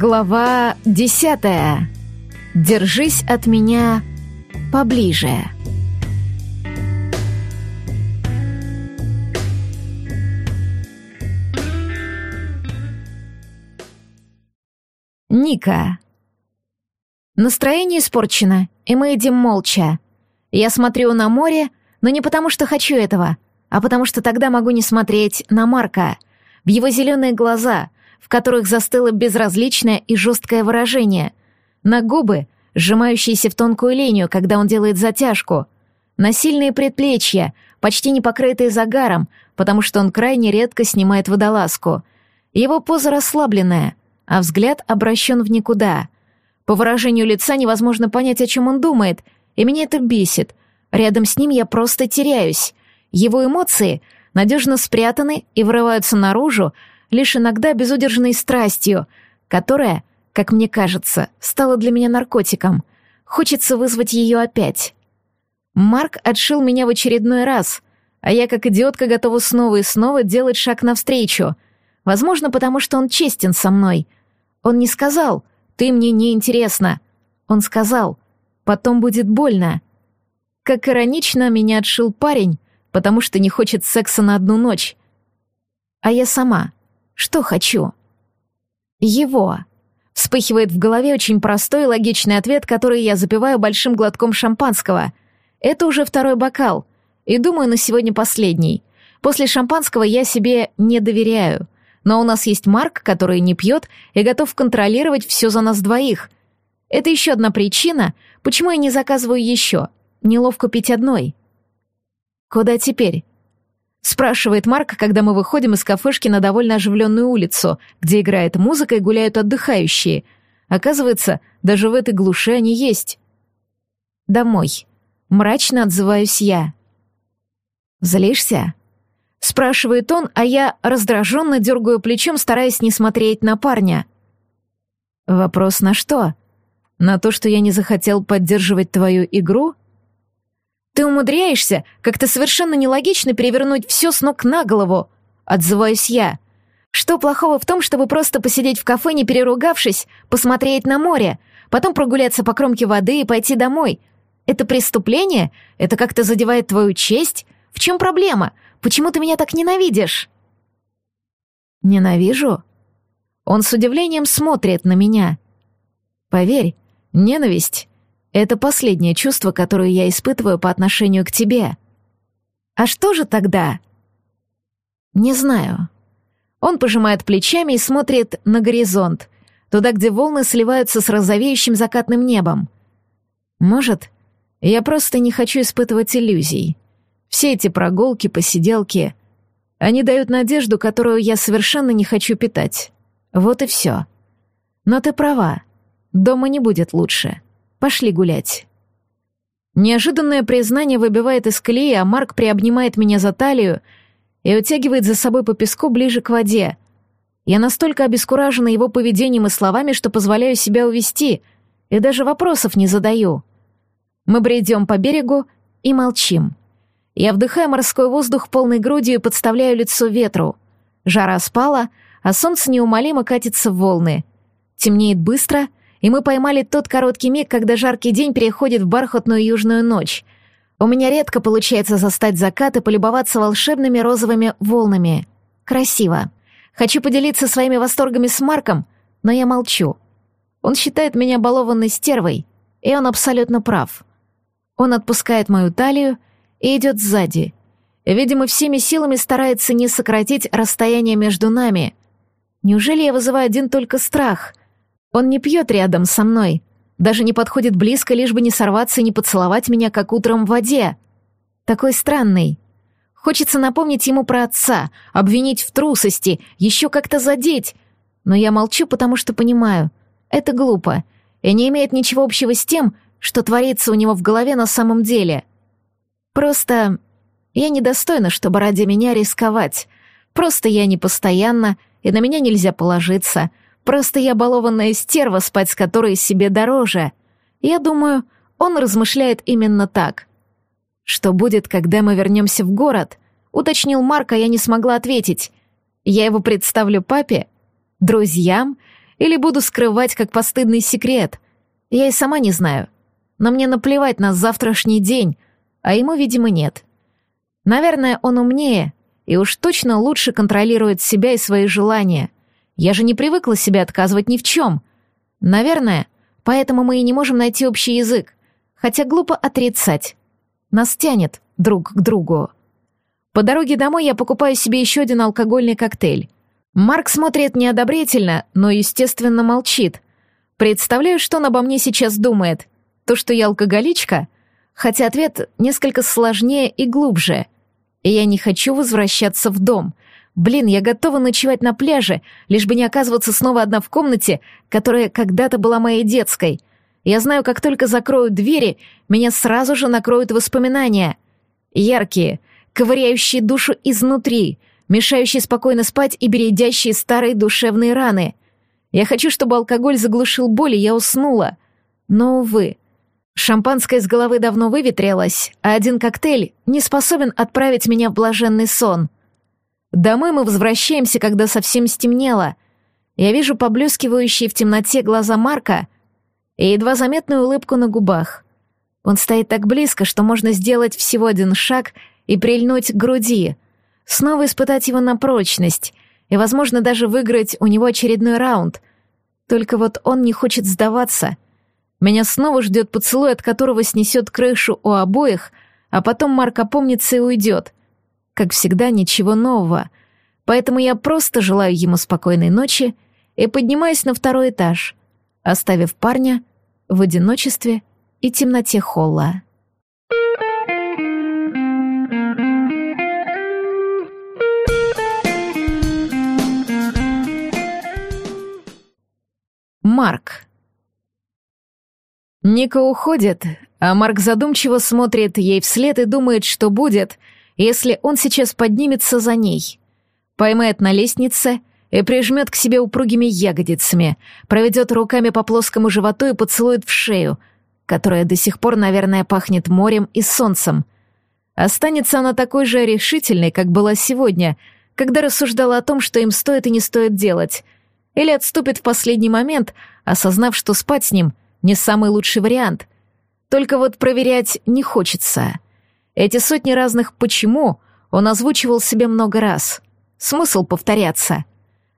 Глава десятая. Держись от меня поближе. Ника. Настроение испорчено, и мы едем молча. Я смотрю на море, но не потому, что хочу этого, а потому что тогда могу не смотреть на Марка, в его зеленые глаза — в которых застыло безразличное и жесткое выражение, на губы, сжимающиеся в тонкую линию, когда он делает затяжку, на сильные предплечья, почти не покрытые загаром, потому что он крайне редко снимает водолазку. Его поза расслабленная, а взгляд обращен в никуда. По выражению лица невозможно понять, о чем он думает, и меня это бесит. Рядом с ним я просто теряюсь. Его эмоции надежно спрятаны и вырываются наружу, лишь иногда безудержной страстью, которая, как мне кажется, стала для меня наркотиком. Хочется вызвать ее опять. Марк отшил меня в очередной раз, а я, как идиотка, готова снова и снова делать шаг навстречу. Возможно, потому что он честен со мной. Он не сказал «ты мне не интересна». Он сказал «потом будет больно». Как иронично меня отшил парень, потому что не хочет секса на одну ночь. А я сама что хочу? Его. Вспыхивает в голове очень простой и логичный ответ, который я запиваю большим глотком шампанского. Это уже второй бокал. И думаю, на сегодня последний. После шампанского я себе не доверяю. Но у нас есть Марк, который не пьет и готов контролировать все за нас двоих. Это еще одна причина, почему я не заказываю еще. Неловко пить одной. Куда теперь? Спрашивает Марк, когда мы выходим из кафешки на довольно оживленную улицу, где играет музыка и гуляют отдыхающие. Оказывается, даже в этой глуши они есть. Домой. Мрачно отзываюсь я. «Злишься?» Спрашивает он, а я раздраженно дергаю плечом, стараясь не смотреть на парня. «Вопрос на что? На то, что я не захотел поддерживать твою игру?» Ты умудряешься как-то совершенно нелогично перевернуть все с ног на голову, отзываюсь я. Что плохого в том, чтобы просто посидеть в кафе, не переругавшись, посмотреть на море, потом прогуляться по кромке воды и пойти домой? Это преступление? Это как-то задевает твою честь? В чем проблема? Почему ты меня так ненавидишь? Ненавижу? Он с удивлением смотрит на меня. Поверь, ненависть это последнее чувство, которое я испытываю по отношению к тебе. А что же тогда? Не знаю. Он пожимает плечами и смотрит на горизонт, туда, где волны сливаются с розовеющим закатным небом. Может, я просто не хочу испытывать иллюзий. Все эти прогулки, посиделки, они дают надежду, которую я совершенно не хочу питать. Вот и все. Но ты права, дома не будет лучше. Пошли гулять». Неожиданное признание выбивает из колеи, а Марк приобнимает меня за талию и утягивает за собой по песку ближе к воде. Я настолько обескуражена его поведением и словами, что позволяю себя увести, и даже вопросов не задаю. Мы бредем по берегу и молчим. Я вдыхаю морской воздух полной грудью и подставляю лицо ветру. Жара спала, а солнце неумолимо катится в волны. Темнеет быстро — и мы поймали тот короткий миг, когда жаркий день переходит в бархатную южную ночь. У меня редко получается застать закат и полюбоваться волшебными розовыми волнами. Красиво. Хочу поделиться своими восторгами с Марком, но я молчу. Он считает меня балованной стервой, и он абсолютно прав. Он отпускает мою талию и идет сзади. Видимо, всеми силами старается не сократить расстояние между нами. Неужели я вызываю один только страх — он не пьет рядом со мной, даже не подходит близко, лишь бы не сорваться и не поцеловать меня, как утром в воде. Такой странный. Хочется напомнить ему про отца, обвинить в трусости, еще как-то задеть. Но я молчу, потому что понимаю, это глупо и не имеет ничего общего с тем, что творится у него в голове на самом деле. Просто я недостойна, чтобы ради меня рисковать. Просто я непостоянна, и на меня нельзя положиться — Просто я балованная стерва, спать с которой себе дороже. Я думаю, он размышляет именно так. Что будет, когда мы вернемся в город? Уточнил Марк, а я не смогла ответить. Я его представлю папе? Друзьям? или буду скрывать как постыдный секрет. Я и сама не знаю. Но мне наплевать на завтрашний день, а ему, видимо, нет. Наверное, он умнее и уж точно лучше контролирует себя и свои желания. Я же не привыкла себе отказывать ни в чем. Наверное, поэтому мы и не можем найти общий язык, хотя глупо отрицать. Нас тянет друг к другу. По дороге домой я покупаю себе еще один алкогольный коктейль. Марк смотрит неодобрительно, но, естественно, молчит. Представляю, что он обо мне сейчас думает. То, что я алкоголичка? Хотя ответ несколько сложнее и глубже. И я не хочу возвращаться в дом. Блин, я готова ночевать на пляже, лишь бы не оказываться снова одна в комнате, которая когда-то была моей детской. Я знаю, как только закрою двери, меня сразу же накроют воспоминания. Яркие, ковыряющие душу изнутри — мешающие спокойно спать и бередящие старые душевные раны. Я хочу, чтобы алкоголь заглушил боль, и я уснула. Но, увы, шампанское с головы давно выветрилось, а один коктейль не способен отправить меня в блаженный сон. Домой мы возвращаемся, когда совсем стемнело. Я вижу поблескивающие в темноте глаза Марка и едва заметную улыбку на губах. Он стоит так близко, что можно сделать всего один шаг и прильнуть к груди — снова испытать его на прочность и, возможно, даже выиграть у него очередной раунд. Только вот он не хочет сдаваться. Меня снова ждет поцелуй, от которого снесет крышу у обоих, а потом Марк опомнится и уйдет. Как всегда, ничего нового. Поэтому я просто желаю ему спокойной ночи и поднимаюсь на второй этаж, оставив парня в одиночестве и темноте холла. Марк. Ника уходит, а Марк задумчиво смотрит ей вслед и думает, что будет, если он сейчас поднимется за ней. Поймает на лестнице и прижмет к себе упругими ягодицами, проведет руками по плоскому животу и поцелует в шею, которая до сих пор, наверное, пахнет морем и солнцем. Останется она такой же решительной, как была сегодня, когда рассуждала о том, что им стоит и не стоит делать — или отступит в последний момент, осознав, что спать с ним не самый лучший вариант. Только вот проверять не хочется. Эти сотни разных «почему» он озвучивал себе много раз. Смысл повторяться.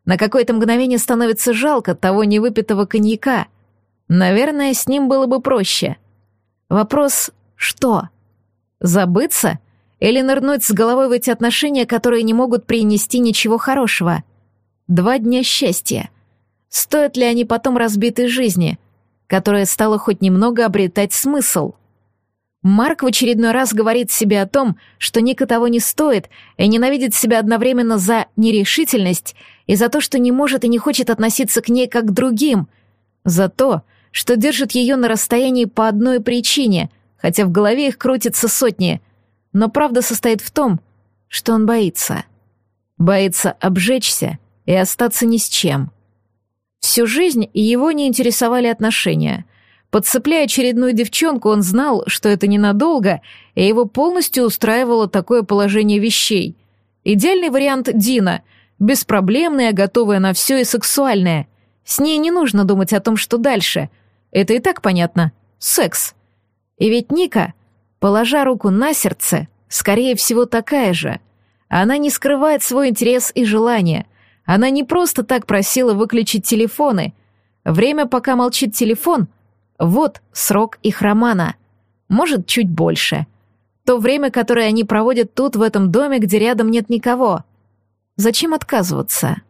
На какое-то мгновение становится жалко того невыпитого коньяка. Наверное, с ним было бы проще. Вопрос «что?» Забыться? Или нырнуть с головой в эти отношения, которые не могут принести ничего хорошего? Два дня счастья. Стоят ли они потом разбитой жизни, которая стала хоть немного обретать смысл? Марк в очередной раз говорит себе о том, что Ника того не стоит и ненавидит себя одновременно за нерешительность и за то, что не может и не хочет относиться к ней как к другим, за то, что держит ее на расстоянии по одной причине, хотя в голове их крутится сотни. Но правда состоит в том, что он боится. Боится обжечься и остаться ни с чем. Всю жизнь его не интересовали отношения. Подцепляя очередную девчонку, он знал, что это ненадолго, и его полностью устраивало такое положение вещей. Идеальный вариант Дина, беспроблемная, готовая на все и сексуальная. С ней не нужно думать о том, что дальше. Это и так понятно. Секс. И ведь Ника, положа руку на сердце, скорее всего, такая же. Она не скрывает свой интерес и желание — она не просто так просила выключить телефоны. Время, пока молчит телефон, вот срок их романа. Может, чуть больше. То время, которое они проводят тут, в этом доме, где рядом нет никого. Зачем отказываться?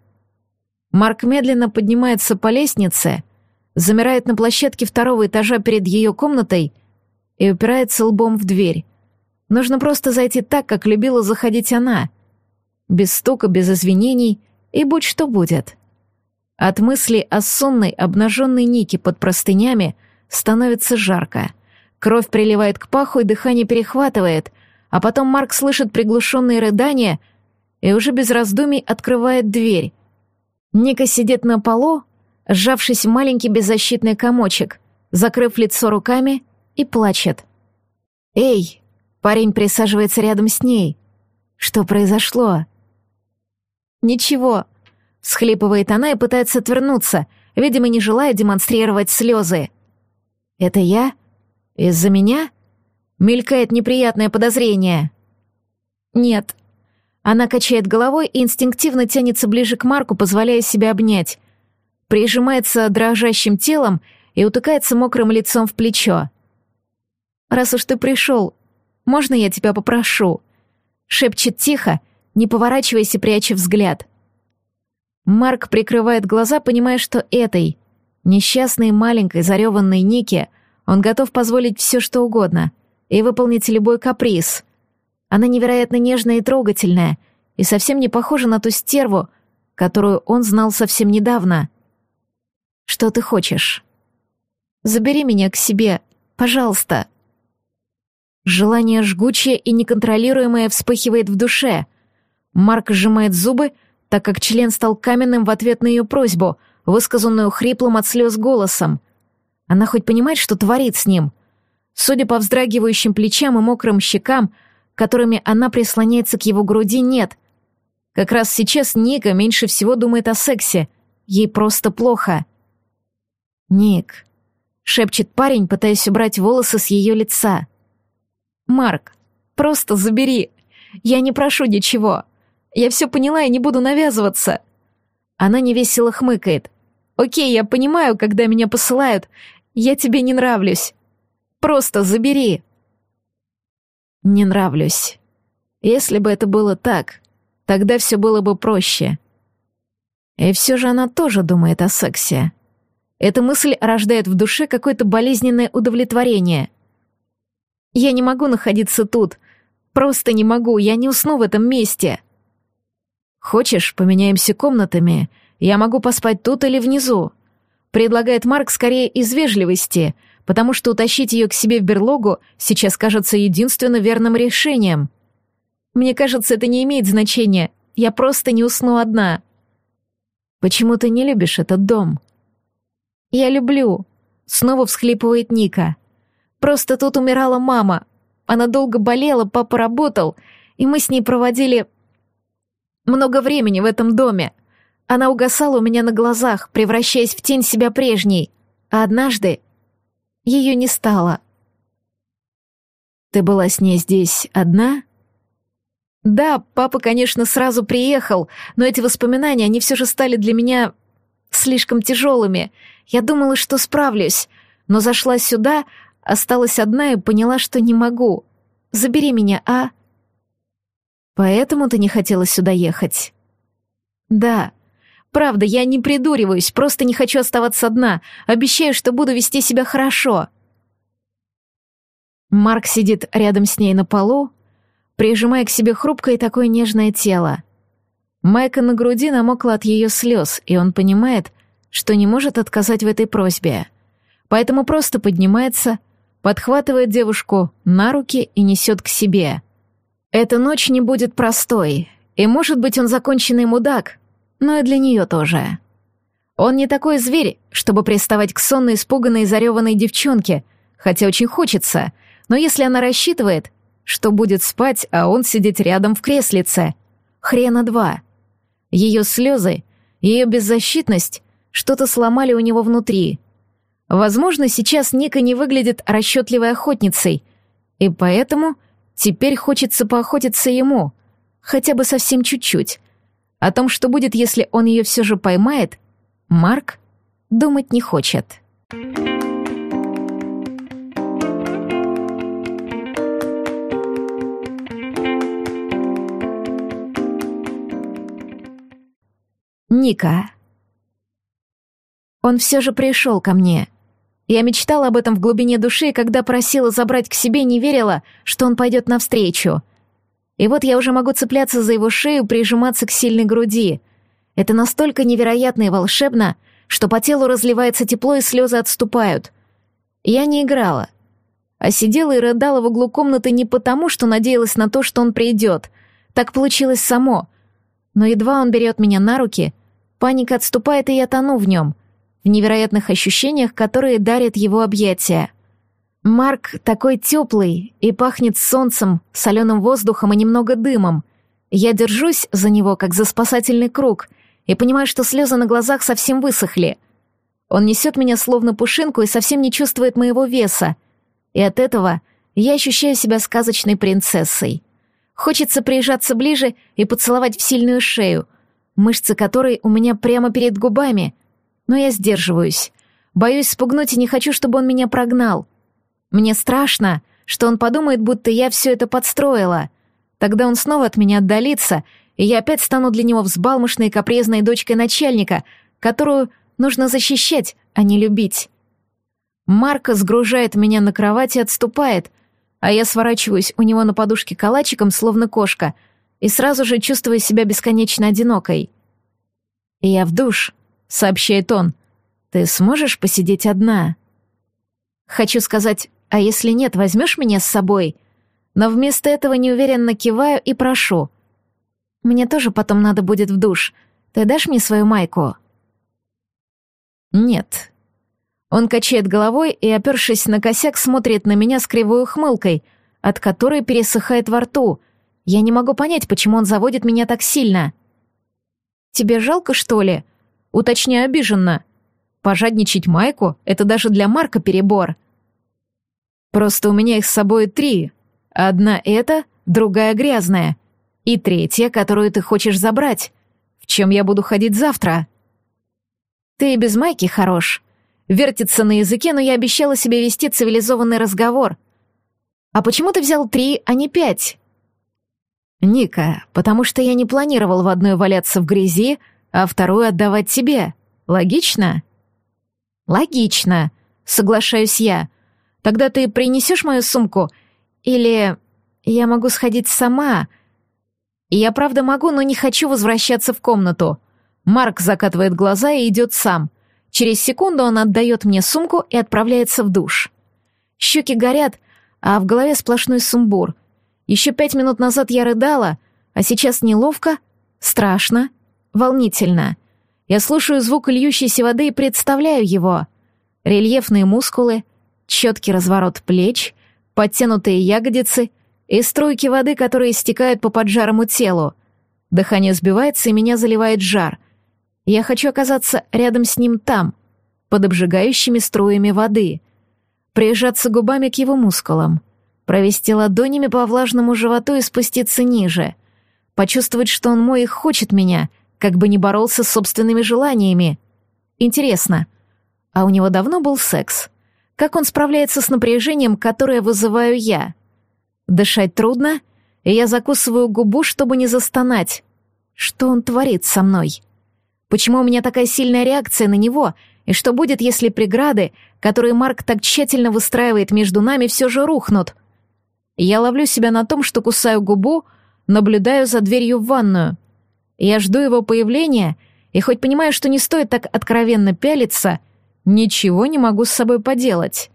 Марк медленно поднимается по лестнице, замирает на площадке второго этажа перед ее комнатой и упирается лбом в дверь. Нужно просто зайти так, как любила заходить она. Без стука, без извинений — и будь что будет. От мысли о сонной, обнаженной Нике под простынями становится жарко. Кровь приливает к паху и дыхание перехватывает, а потом Марк слышит приглушенные рыдания и уже без раздумий открывает дверь. Ника сидит на полу, сжавшись в маленький беззащитный комочек, закрыв лицо руками и плачет. «Эй!» — парень присаживается рядом с ней. «Что произошло?» «Ничего», — схлипывает она и пытается отвернуться, видимо, не желая демонстрировать слезы. «Это я? Из-за меня?» Мелькает неприятное подозрение. «Нет». Она качает головой и инстинктивно тянется ближе к Марку, позволяя себя обнять. Прижимается дрожащим телом и утыкается мокрым лицом в плечо. «Раз уж ты пришел, можно я тебя попрошу?» Шепчет тихо, не поворачиваясь и пряча взгляд. Марк прикрывает глаза, понимая, что этой, несчастной маленькой зареванной Нике, он готов позволить все, что угодно, и выполнить любой каприз. Она невероятно нежная и трогательная, и совсем не похожа на ту стерву, которую он знал совсем недавно. «Что ты хочешь?» «Забери меня к себе, пожалуйста». Желание жгучее и неконтролируемое вспыхивает в душе. Марк сжимает зубы, так как член стал каменным в ответ на ее просьбу, высказанную хриплым от слез голосом. Она хоть понимает, что творит с ним? Судя по вздрагивающим плечам и мокрым щекам, которыми она прислоняется к его груди, нет. Как раз сейчас Ника меньше всего думает о сексе. Ей просто плохо. «Ник», — шепчет парень, пытаясь убрать волосы с ее лица. «Марк, просто забери. Я не прошу ничего. Я все поняла и не буду навязываться». Она невесело хмыкает. «Окей, я понимаю, когда меня посылают. Я тебе не нравлюсь. Просто забери». «Не нравлюсь. Если бы это было так, тогда все было бы проще». И все же она тоже думает о сексе. Эта мысль рождает в душе какое-то болезненное удовлетворение. «Я не могу находиться тут. Просто не могу, я не усну в этом месте». «Хочешь, поменяемся комнатами? Я могу поспать тут или внизу?» Предлагает Марк скорее из вежливости, потому что утащить ее к себе в берлогу сейчас кажется единственно верным решением. «Мне кажется, это не имеет значения. Я просто не усну одна». «Почему ты не любишь этот дом?» «Я люблю», — снова всхлипывает Ника. «Просто тут умирала мама. Она долго болела, папа работал, и мы с ней проводили много времени в этом доме. Она угасала у меня на глазах, превращаясь в тень себя прежней. А однажды ее не стало. Ты была с ней здесь одна? Да, папа, конечно, сразу приехал, но эти воспоминания, они все же стали для меня слишком тяжелыми. Я думала, что справлюсь, но зашла сюда, осталась одна и поняла, что не могу. Забери меня, а? Поэтому ты не хотела сюда ехать? Да. Правда, я не придуриваюсь, просто не хочу оставаться одна. Обещаю, что буду вести себя хорошо. Марк сидит рядом с ней на полу, прижимая к себе хрупкое и такое нежное тело. Майка на груди намокла от ее слез, и он понимает, что не может отказать в этой просьбе. Поэтому просто поднимается, подхватывает девушку на руки и несет к себе — эта ночь не будет простой, и, может быть, он законченный мудак, но и для нее тоже. Он не такой зверь, чтобы приставать к сонной, испуганной, зареванной девчонке, хотя очень хочется, но если она рассчитывает, что будет спать, а он сидеть рядом в креслице, хрена два. Ее слезы, ее беззащитность что-то сломали у него внутри. Возможно, сейчас Ника не выглядит расчетливой охотницей, и поэтому Теперь хочется поохотиться ему, хотя бы совсем чуть-чуть. О том, что будет, если он ее все же поймает, Марк думать не хочет. Ника. Он все же пришел ко мне — я мечтала об этом в глубине души, и когда просила забрать к себе, не верила, что он пойдет навстречу. И вот я уже могу цепляться за его шею, прижиматься к сильной груди. Это настолько невероятно и волшебно, что по телу разливается тепло и слезы отступают. Я не играла, а сидела и рыдала в углу комнаты не потому, что надеялась на то, что он придет. Так получилось само. Но едва он берет меня на руки, паника отступает, и я тону в нем — в невероятных ощущениях, которые дарят его объятия. Марк такой теплый и пахнет солнцем, соленым воздухом и немного дымом. Я держусь за него, как за спасательный круг, и понимаю, что слезы на глазах совсем высохли. Он несет меня словно пушинку и совсем не чувствует моего веса. И от этого я ощущаю себя сказочной принцессой. Хочется прижаться ближе и поцеловать в сильную шею, мышцы которой у меня прямо перед губами. Но я сдерживаюсь. Боюсь спугнуть и не хочу, чтобы он меня прогнал. Мне страшно, что он подумает, будто я все это подстроила. Тогда он снова от меня отдалится, и я опять стану для него взбалмошной капризной дочкой начальника, которую нужно защищать, а не любить. Марка сгружает меня на кровать и отступает, а я сворачиваюсь у него на подушке калачиком, словно кошка, и сразу же чувствую себя бесконечно одинокой. «Я в душ», — сообщает он. «Ты сможешь посидеть одна?» Хочу сказать, а если нет, возьмешь меня с собой? Но вместо этого неуверенно киваю и прошу. Мне тоже потом надо будет в душ. Ты дашь мне свою майку? Нет. Он качает головой и, опершись на косяк, смотрит на меня с кривой ухмылкой, от которой пересыхает во рту. Я не могу понять, почему он заводит меня так сильно. «Тебе жалко, что ли?» Уточняю обиженно. Пожадничать майку — это даже для Марка перебор. Просто у меня их с собой три. Одна эта, другая грязная. И третья, которую ты хочешь забрать. В чем я буду ходить завтра? Ты и без майки хорош. Вертится на языке, но я обещала себе вести цивилизованный разговор. А почему ты взял три, а не пять? Ника, потому что я не планировал в одной валяться в грязи, а вторую отдавать тебе. Логично? Логично, соглашаюсь я. Тогда ты принесешь мою сумку? Или я могу сходить сама? Я правда могу, но не хочу возвращаться в комнату. Марк закатывает глаза и идет сам. Через секунду он отдает мне сумку и отправляется в душ. Щеки горят, а в голове сплошной сумбур. Еще пять минут назад я рыдала, а сейчас неловко, страшно, волнительно. Я слушаю звук льющейся воды и представляю его. Рельефные мускулы, четкий разворот плеч, подтянутые ягодицы и струйки воды, которые стекают по поджарому телу. Дыхание сбивается, и меня заливает жар. Я хочу оказаться рядом с ним там, под обжигающими струями воды, прижаться губами к его мускулам, провести ладонями по влажному животу и спуститься ниже, почувствовать, что он мой и хочет меня, как бы не боролся с собственными желаниями. Интересно, а у него давно был секс? Как он справляется с напряжением, которое вызываю я? Дышать трудно, и я закусываю губу, чтобы не застонать. Что он творит со мной? Почему у меня такая сильная реакция на него? И что будет, если преграды, которые Марк так тщательно выстраивает между нами, все же рухнут? Я ловлю себя на том, что кусаю губу, наблюдаю за дверью в ванную. Я жду его появления, и хоть понимаю, что не стоит так откровенно пялиться — Ничего не могу с собой поделать.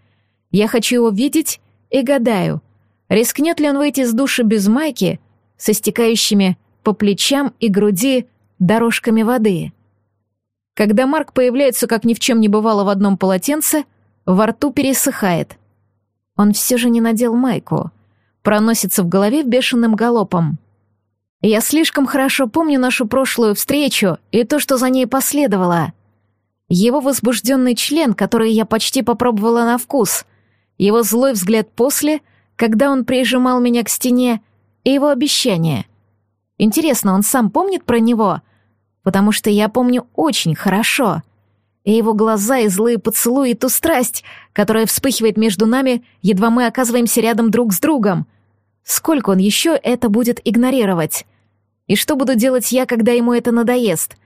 Я хочу его видеть и гадаю, рискнет ли он выйти из души без майки, со стекающими по плечам и груди дорожками воды. Когда Марк появляется, как ни в чем не бывало в одном полотенце, во рту пересыхает. Он все же не надел майку. Проносится в голове бешеным галопом. Я слишком хорошо помню нашу прошлую встречу и то, что за ней последовало. Его возбужденный член, который я почти попробовала на вкус, его злой взгляд после, когда он прижимал меня к стене, и его обещание. Интересно, он сам помнит про него? Потому что я помню очень хорошо. И его глаза, и злые поцелуи, и ту страсть, которая вспыхивает между нами, едва мы оказываемся рядом друг с другом. Сколько он еще это будет игнорировать? И что буду делать я, когда ему это надоест?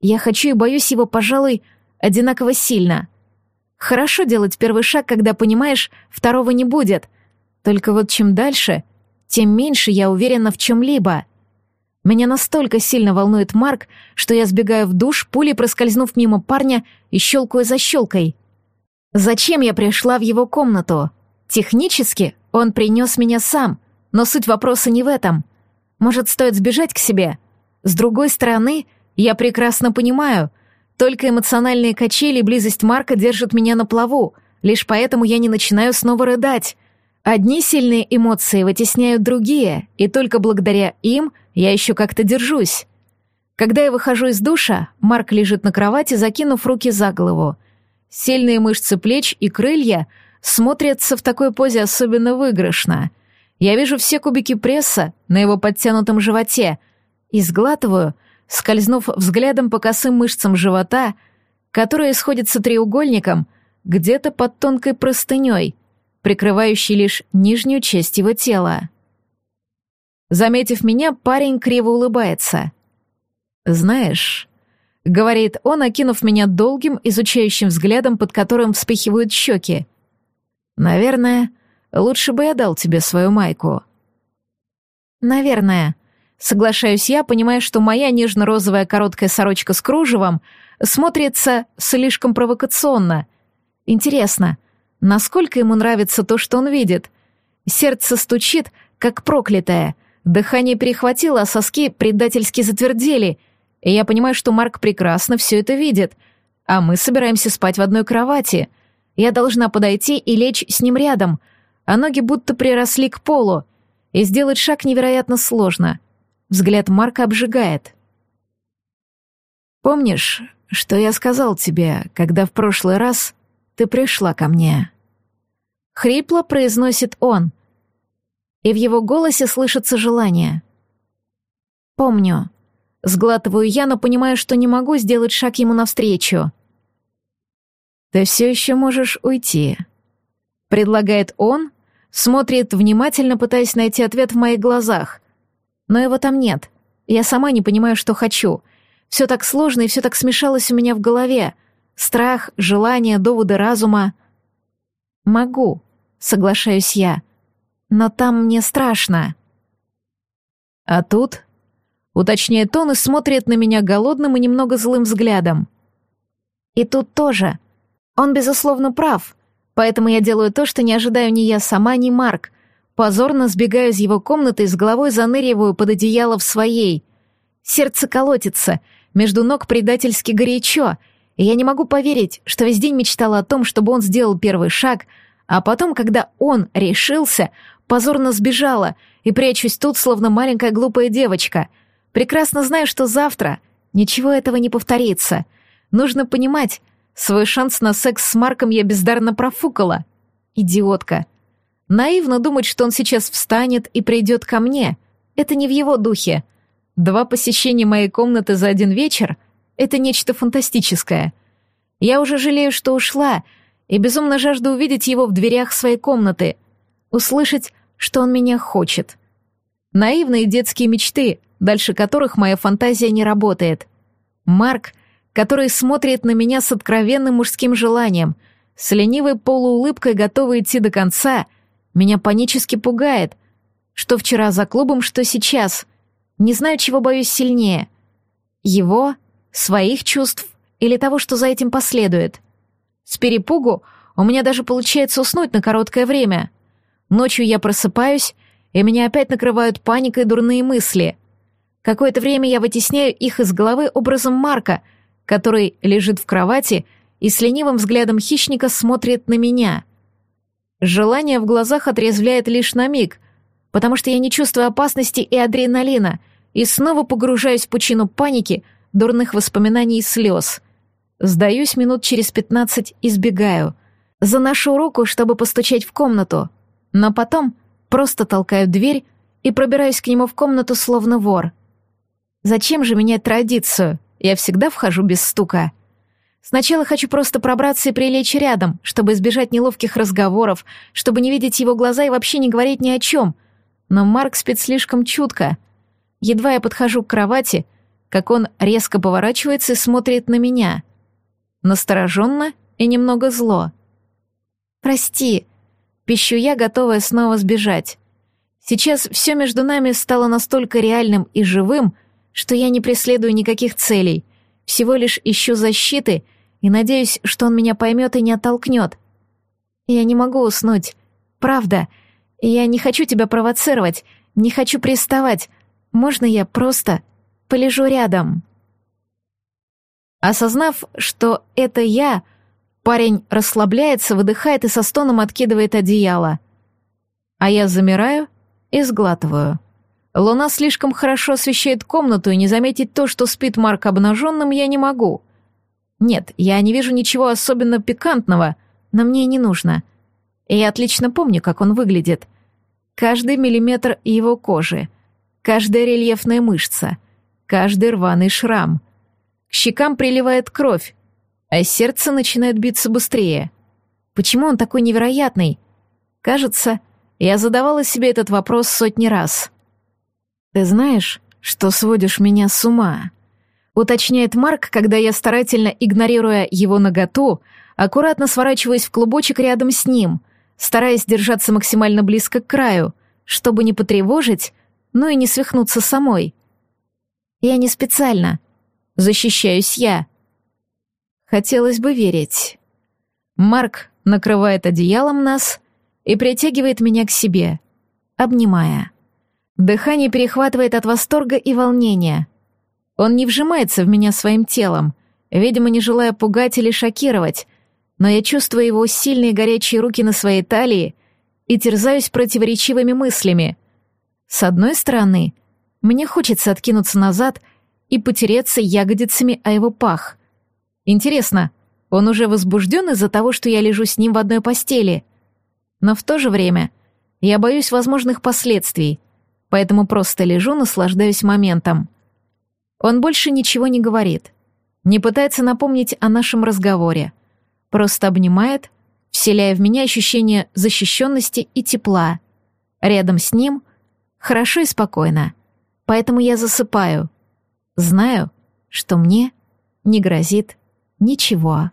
Я хочу и боюсь его, пожалуй, одинаково сильно. Хорошо делать первый шаг, когда понимаешь, второго не будет. Только вот чем дальше, тем меньше я уверена в чем-либо. Меня настолько сильно волнует Марк, что я сбегаю в душ, пулей проскользнув мимо парня и щелкаю за щелкой. Зачем я пришла в его комнату? Технически он принес меня сам, но суть вопроса не в этом. Может, стоит сбежать к себе? С другой стороны, я прекрасно понимаю, только эмоциональные качели и близость Марка держат меня на плаву, лишь поэтому я не начинаю снова рыдать. Одни сильные эмоции вытесняют другие, и только благодаря им я еще как-то держусь. Когда я выхожу из душа, Марк лежит на кровати, закинув руки за голову. Сильные мышцы плеч и крылья смотрятся в такой позе особенно выигрышно. Я вижу все кубики пресса на его подтянутом животе и сглатываю, скользнув взглядом по косым мышцам живота, которые сходятся треугольником где-то под тонкой простыней, прикрывающей лишь нижнюю часть его тела. Заметив меня, парень криво улыбается. «Знаешь...» — говорит он, окинув меня долгим, изучающим взглядом, под которым вспыхивают щеки. «Наверное, лучше бы я дал тебе свою майку». «Наверное», — соглашаюсь я, понимая, что моя нежно-розовая короткая сорочка с кружевом смотрится слишком провокационно. Интересно, насколько ему нравится то, что он видит? Сердце стучит, как проклятое — Дыхание перехватило, а соски предательски затвердели, и я понимаю, что Марк прекрасно все это видит, а мы собираемся спать в одной кровати. Я должна подойти и лечь с ним рядом, а ноги будто приросли к полу, и сделать шаг невероятно сложно. Взгляд Марка обжигает. «Помнишь, что я сказал тебе, когда в прошлый раз ты пришла ко мне?» Хрипло произносит он, и в его голосе слышится желание. «Помню». Сглатываю я, но понимаю, что не могу сделать шаг ему навстречу. «Ты все еще можешь уйти», — предлагает он, смотрит внимательно, пытаясь найти ответ в моих глазах. Но его там нет. Я сама не понимаю, что хочу. Все так сложно и все так смешалось у меня в голове. Страх, желание, доводы разума. «Могу», — соглашаюсь я но там мне страшно. А тут, уточняет он и смотрит на меня голодным и немного злым взглядом. И тут тоже. Он, безусловно, прав, поэтому я делаю то, что не ожидаю ни я сама, ни Марк. Позорно сбегаю из его комнаты и с головой заныриваю под одеяло в своей. Сердце колотится, между ног предательски горячо, и я не могу поверить, что весь день мечтала о том, чтобы он сделал первый шаг, а потом, когда он решился, позорно сбежала и прячусь тут, словно маленькая глупая девочка. Прекрасно знаю, что завтра ничего этого не повторится. Нужно понимать, свой шанс на секс с Марком я бездарно профукала. Идиотка. Наивно думать, что он сейчас встанет и придет ко мне. Это не в его духе. Два посещения моей комнаты за один вечер — это нечто фантастическое. Я уже жалею, что ушла, и безумно жажду увидеть его в дверях своей комнаты — услышать, что он меня хочет. Наивные детские мечты, дальше которых моя фантазия не работает. Марк, который смотрит на меня с откровенным мужским желанием, с ленивой полуулыбкой готовый идти до конца, меня панически пугает. Что вчера за клубом, что сейчас. Не знаю, чего боюсь сильнее. Его, своих чувств или того, что за этим последует. С перепугу у меня даже получается уснуть на короткое время — Ночью я просыпаюсь, и меня опять накрывают паника и дурные мысли. Какое-то время я вытесняю их из головы образом Марка, который лежит в кровати и с ленивым взглядом хищника смотрит на меня. Желание в глазах отрезвляет лишь на миг, потому что я не чувствую опасности и адреналина, и снова погружаюсь в пучину паники, дурных воспоминаний и слез. Сдаюсь минут через пятнадцать и сбегаю. Заношу руку, чтобы постучать в комнату — но потом просто толкаю дверь и пробираюсь к нему в комнату словно вор. Зачем же менять традицию? Я всегда вхожу без стука. Сначала хочу просто пробраться и прилечь рядом, чтобы избежать неловких разговоров, чтобы не видеть его глаза и вообще не говорить ни о чем. Но Марк спит слишком чутко. Едва я подхожу к кровати, как он резко поворачивается и смотрит на меня. Настороженно и немного зло. «Прости», Пищу я, готовая снова сбежать. Сейчас все между нами стало настолько реальным и живым, что я не преследую никаких целей, всего лишь ищу защиты и надеюсь, что он меня поймет и не оттолкнет. Я не могу уснуть. Правда. Я не хочу тебя провоцировать, не хочу приставать. Можно я просто полежу рядом?» Осознав, что это я — Парень расслабляется, выдыхает и со стоном откидывает одеяло. А я замираю и сглатываю. Луна слишком хорошо освещает комнату, и не заметить то, что спит Марк обнаженным, я не могу. Нет, я не вижу ничего особенно пикантного, но мне и не нужно. И я отлично помню, как он выглядит. Каждый миллиметр его кожи, каждая рельефная мышца, каждый рваный шрам. К щекам приливает кровь, а сердце начинает биться быстрее. Почему он такой невероятный? Кажется, я задавала себе этот вопрос сотни раз. «Ты знаешь, что сводишь меня с ума?» Уточняет Марк, когда я, старательно игнорируя его наготу, аккуратно сворачиваюсь в клубочек рядом с ним, стараясь держаться максимально близко к краю, чтобы не потревожить, но и не свихнуться самой. Я не специально. Защищаюсь я. Хотелось бы верить. Марк накрывает одеялом нас и притягивает меня к себе, обнимая. Дыхание перехватывает от восторга и волнения. Он не вжимается в меня своим телом, видимо, не желая пугать или шокировать, но я чувствую его сильные горячие руки на своей талии и терзаюсь противоречивыми мыслями. С одной стороны, мне хочется откинуться назад и потереться ягодицами о его пах. Интересно, он уже возбужден из-за того, что я лежу с ним в одной постели. Но в то же время я боюсь возможных последствий, поэтому просто лежу, наслаждаюсь моментом. Он больше ничего не говорит, не пытается напомнить о нашем разговоре, просто обнимает, вселяя в меня ощущение защищенности и тепла. Рядом с ним хорошо и спокойно, поэтому я засыпаю. Знаю, что мне не грозит ничего.